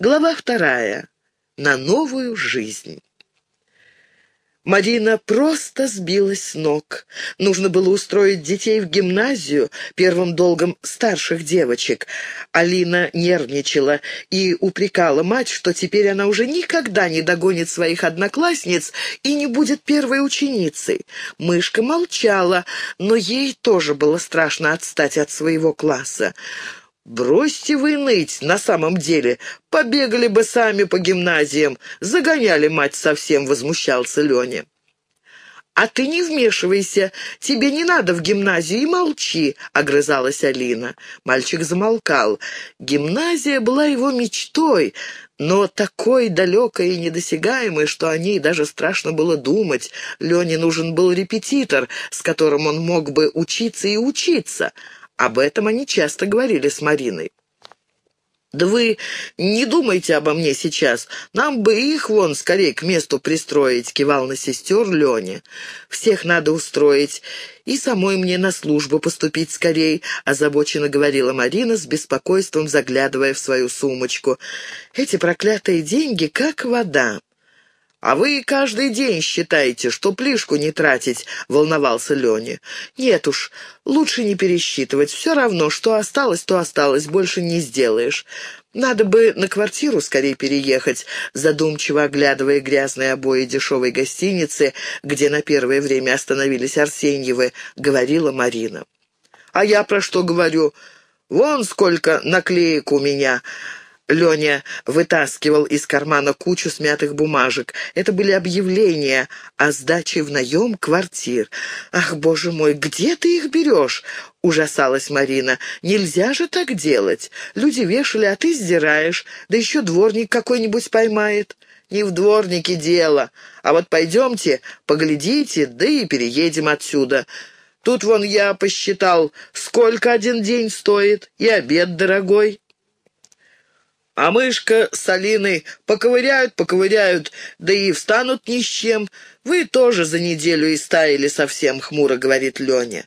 Глава вторая. На новую жизнь. Марина просто сбилась с ног. Нужно было устроить детей в гимназию, первым долгом старших девочек. Алина нервничала и упрекала мать, что теперь она уже никогда не догонит своих одноклассниц и не будет первой ученицей. Мышка молчала, но ей тоже было страшно отстать от своего класса. «Бросьте вы ныть, на самом деле. Побегали бы сами по гимназиям. Загоняли мать совсем», — возмущался Леня. «А ты не вмешивайся, тебе не надо в гимназию и молчи», — огрызалась Алина. Мальчик замолкал. Гимназия была его мечтой, но такой далекой и недосягаемой, что о ней даже страшно было думать. Лене нужен был репетитор, с которым он мог бы учиться и учиться — об этом они часто говорили с Мариной. «Да вы не думайте обо мне сейчас. Нам бы их вон скорее к месту пристроить», — кивал на сестер Леня. «Всех надо устроить. И самой мне на службу поступить скорей», — озабоченно говорила Марина с беспокойством, заглядывая в свою сумочку. «Эти проклятые деньги как вода». «А вы каждый день считаете, что плишку не тратить?» — волновался Леня. «Нет уж, лучше не пересчитывать. Все равно, что осталось, то осталось, больше не сделаешь. Надо бы на квартиру скорее переехать», задумчиво оглядывая грязные обои дешевой гостиницы, где на первое время остановились Арсеньевы, говорила Марина. «А я про что говорю? Вон сколько наклеек у меня!» Леня вытаскивал из кармана кучу смятых бумажек. Это были объявления о сдаче в наем квартир. «Ах, боже мой, где ты их берешь?» — ужасалась Марина. «Нельзя же так делать. Люди вешали, а ты сдираешь. Да еще дворник какой-нибудь поймает». «Не в дворнике дело. А вот пойдемте, поглядите, да и переедем отсюда». Тут вон я посчитал, сколько один день стоит, и обед дорогой. А мышка с Алиной поковыряют, поковыряют, да и встанут ни с чем. Вы тоже за неделю и стаяли совсем, — хмуро говорит Леня.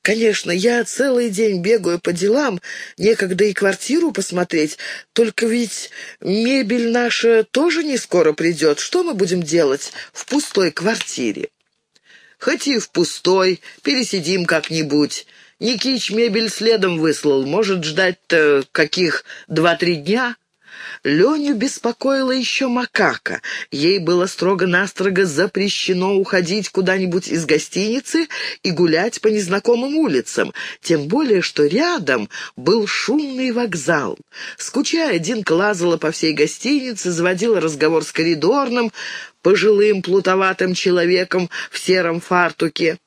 Конечно, я целый день бегаю по делам, некогда и квартиру посмотреть, только ведь мебель наша тоже не скоро придет. Что мы будем делать в пустой квартире? Хоть и в пустой, пересидим как-нибудь. Никич мебель следом выслал. Может ждать-то каких два-три дня?» Леню беспокоила еще макака. Ей было строго-настрого запрещено уходить куда-нибудь из гостиницы и гулять по незнакомым улицам, тем более, что рядом был шумный вокзал. Скучая, Динка лазала по всей гостинице, заводила разговор с коридорным, пожилым плутоватым человеком в сером фартуке.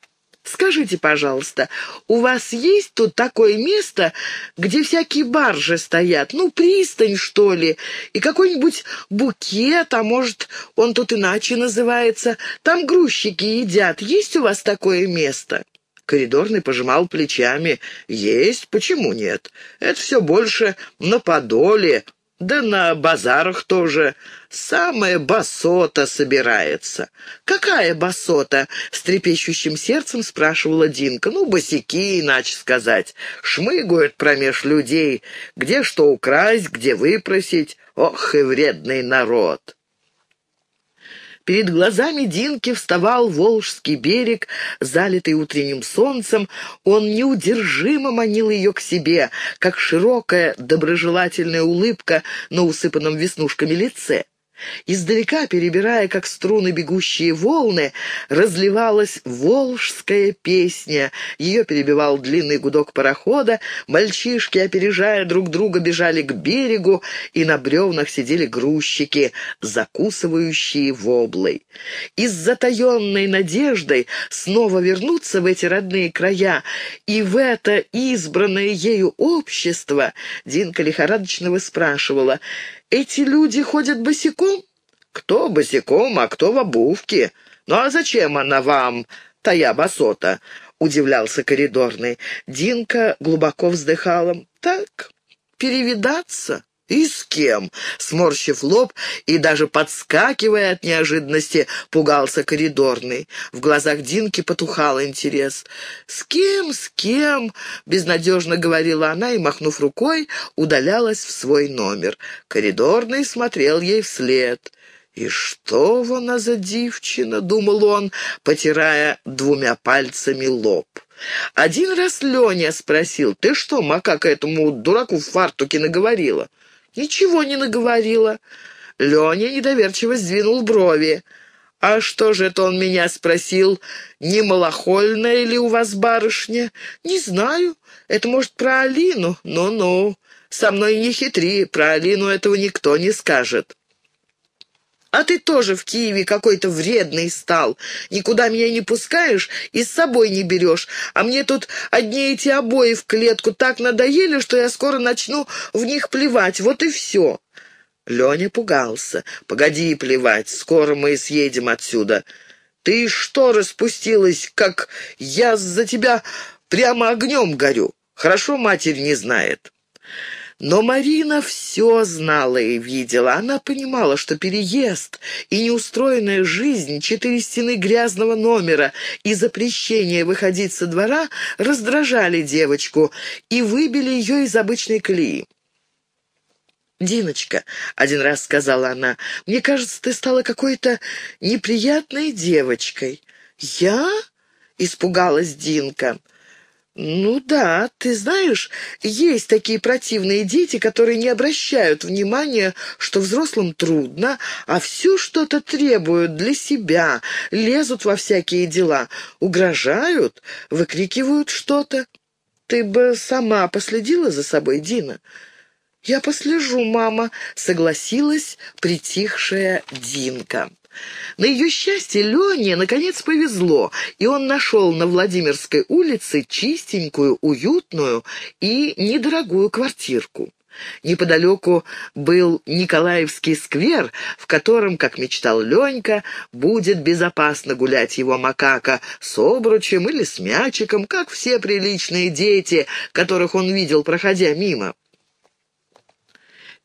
Скажите, пожалуйста, у вас есть тут такое место, где всякие баржи стоят? Ну, пристань, что ли? И какой-нибудь букет, а может, он тут иначе называется? Там грузчики едят. Есть у вас такое место?» Коридорный пожимал плечами. «Есть, почему нет? Это все больше на Подоле, да на базарах тоже. Самая басота собирается. Какая басота? С трепещущим сердцем спрашивала Динка. Ну, босики, иначе сказать. Шмыгают промеж людей. Где что украсть, где выпросить. Ох и вредный народ. Перед глазами Динки вставал Волжский берег, залитый утренним солнцем. Он неудержимо манил ее к себе, как широкая доброжелательная улыбка на усыпанном веснушками лице. Издалека, перебирая, как струны бегущие волны, разливалась волжская песня. Ее перебивал длинный гудок парохода, мальчишки, опережая друг друга, бежали к берегу, и на бревнах сидели грузчики, закусывающие воблой. И с затаенной надеждой снова вернуться в эти родные края и в это избранное ею общество, Динка лихорадочно выспрашивала — эти люди ходят босиком? Кто босиком, а кто в обувке? Ну а зачем она вам, тая басота? Удивлялся коридорный. Динка глубоко вздыхала. Так, перевидаться. «И с кем?» — сморщив лоб и даже подскакивая от неожиданности, пугался коридорный. В глазах Динки потухал интерес. «С кем, с кем?» — безнадежно говорила она и, махнув рукой, удалялась в свой номер. Коридорный смотрел ей вслед. «И что она за девчина?» — думал он, потирая двумя пальцами лоб. Один раз Леня спросил, «Ты что, макака, этому дураку в фартуке наговорила?» «Ничего не наговорила». Леня недоверчиво сдвинул брови. «А что же это он меня спросил? Не малохольная ли у вас барышня?» «Не знаю. Это, может, про Алину? Ну-ну. Со мной не хитри, про Алину этого никто не скажет». А ты тоже в Киеве какой-то вредный стал. Никуда меня не пускаешь и с собой не берешь. А мне тут одни эти обои в клетку так надоели, что я скоро начну в них плевать. Вот и все». Леня пугался. «Погоди плевать, скоро мы съедем отсюда. Ты что распустилась, как я за тебя прямо огнем горю? Хорошо матерь не знает». Но Марина все знала и видела. Она понимала, что переезд и неустроенная жизнь, четыре стены грязного номера и запрещение выходить со двора раздражали девочку и выбили ее из обычной колеи. «Диночка», — один раз сказала она, — «мне кажется, ты стала какой-то неприятной девочкой». «Я?» — испугалась Динка. «Ну да, ты знаешь, есть такие противные дети, которые не обращают внимания, что взрослым трудно, а все что-то требуют для себя, лезут во всякие дела, угрожают, выкрикивают что-то. Ты бы сама последила за собой, Дина?» «Я послежу, мама», — согласилась притихшая Динка. На ее счастье Лене наконец повезло, и он нашел на Владимирской улице чистенькую, уютную и недорогую квартирку. Неподалеку был Николаевский сквер, в котором, как мечтал Ленька, будет безопасно гулять его макака с обручем или с мячиком, как все приличные дети, которых он видел, проходя мимо.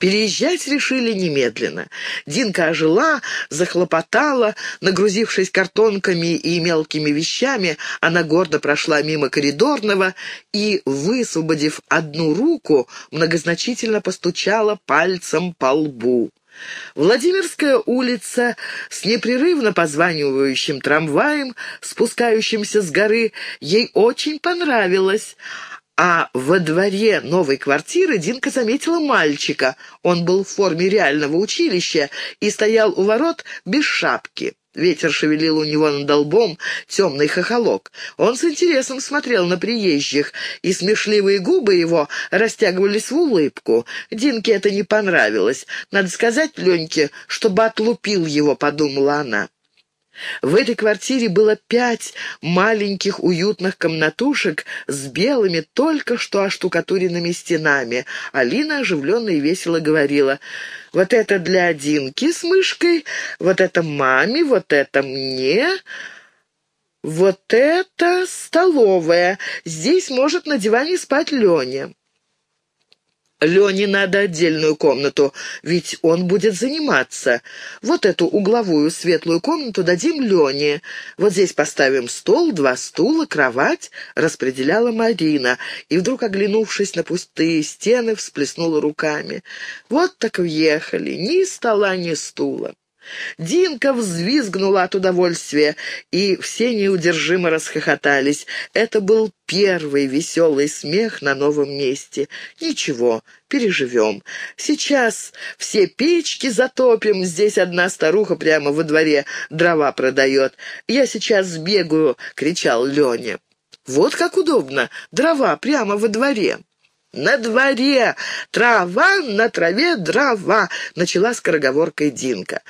Переезжать решили немедленно. Динка ожила, захлопотала, нагрузившись картонками и мелкими вещами, она гордо прошла мимо коридорного и, высвободив одну руку, многозначительно постучала пальцем по лбу. Владимирская улица с непрерывно позванивающим трамваем, спускающимся с горы, ей очень понравилась, а во дворе новой квартиры Динка заметила мальчика. Он был в форме реального училища и стоял у ворот без шапки. Ветер шевелил у него над долбом темный хохолок. Он с интересом смотрел на приезжих, и смешливые губы его растягивались в улыбку. Динке это не понравилось. Надо сказать Леньке, чтобы отлупил его, подумала она. В этой квартире было пять маленьких уютных комнатушек с белыми, только что оштукатуренными стенами. Алина оживленно и весело говорила, «Вот это для Динки с мышкой, вот это маме, вот это мне...» «Вот это столовая. Здесь может на диване спать Леня». Лене надо отдельную комнату, ведь он будет заниматься. Вот эту угловую светлую комнату дадим Лене. Вот здесь поставим стол, два стула, кровать», — распределяла Марина, и вдруг, оглянувшись на пустые стены, всплеснула руками. «Вот так въехали, ни стола, ни стула». Динка взвизгнула от удовольствия, и все неудержимо расхохотались. Это был первый веселый смех на новом месте. Ничего, переживем. Сейчас все печки затопим, здесь одна старуха прямо во дворе дрова продает. Я сейчас сбегаю, — кричал Леня. Вот как удобно, дрова прямо во дворе. «На дворе! Трава на траве дрова!» — начала скороговоркой Динка.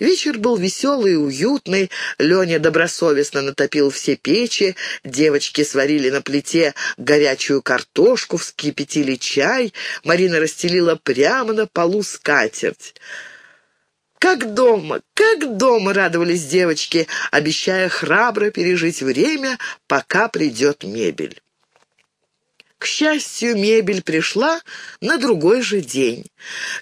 Вечер был веселый и уютный. Леня добросовестно натопил все печи, девочки сварили на плите горячую картошку, вскипятили чай, Марина расстелила прямо на полу скатерть. «Как дома, как дома!» — радовались девочки, обещая храбро пережить время, пока придет мебель. К счастью, мебель пришла на другой же день.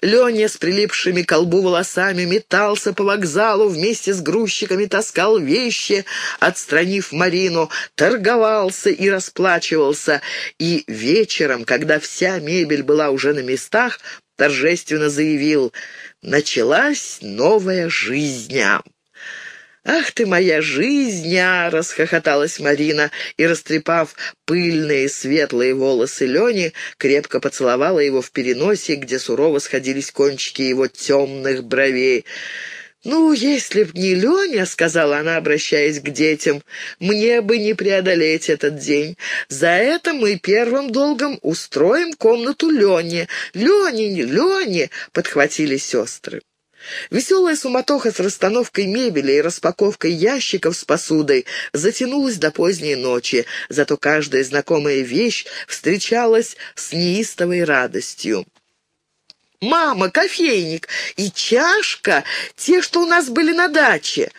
Леня с прилипшими к колбу волосами метался по вокзалу, вместе с грузчиками таскал вещи, отстранив Марину, торговался и расплачивался. И вечером, когда вся мебель была уже на местах, торжественно заявил «Началась новая жизнь». «Ах ты моя жизнь!» а — расхохоталась Марина и, растрепав пыльные светлые волосы Лени, крепко поцеловала его в переносе, где сурово сходились кончики его темных бровей. «Ну, если б не Леня, — сказала она, обращаясь к детям, — мне бы не преодолеть этот день. За это мы первым долгом устроим комнату Лене. Лене, Лене!» — подхватили сестры. Веселая суматоха с расстановкой мебели и распаковкой ящиков с посудой затянулась до поздней ночи, зато каждая знакомая вещь встречалась с неистовой радостью. «Мама, кофейник и чашка, те, что у нас были на даче!»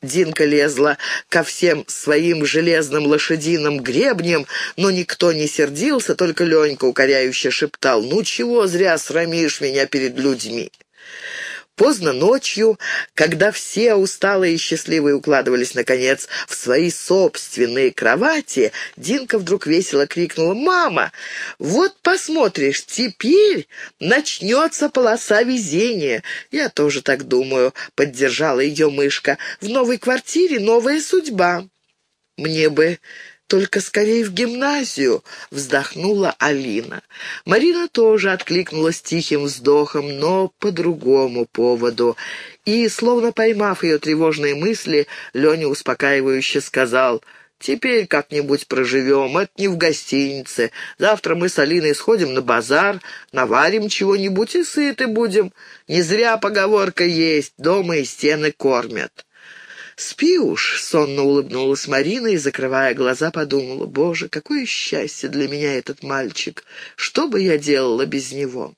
Динка лезла ко всем своим железным лошадиным гребням, но никто не сердился, только Ленька укоряюще шептал «Ну чего зря срамишь меня перед людьми?» Поздно ночью, когда все усталые и счастливые укладывались, наконец, в свои собственные кровати, Динка вдруг весело крикнула «Мама, вот посмотришь, теперь начнется полоса везения». «Я тоже так думаю», — поддержала ее мышка. «В новой квартире новая судьба». «Мне бы только скорее в гимназию!» — вздохнула Алина. Марина тоже откликнулась тихим вздохом, но по другому поводу. И, словно поймав ее тревожные мысли, Леня успокаивающе сказал — Теперь как-нибудь проживем, это не в гостинице. Завтра мы с Алиной сходим на базар, наварим чего-нибудь и сыты будем. Не зря поговорка есть, дома и стены кормят». «Спи уж», — сонно улыбнулась Марина и, закрывая глаза, подумала, «Боже, какое счастье для меня этот мальчик! Что бы я делала без него?»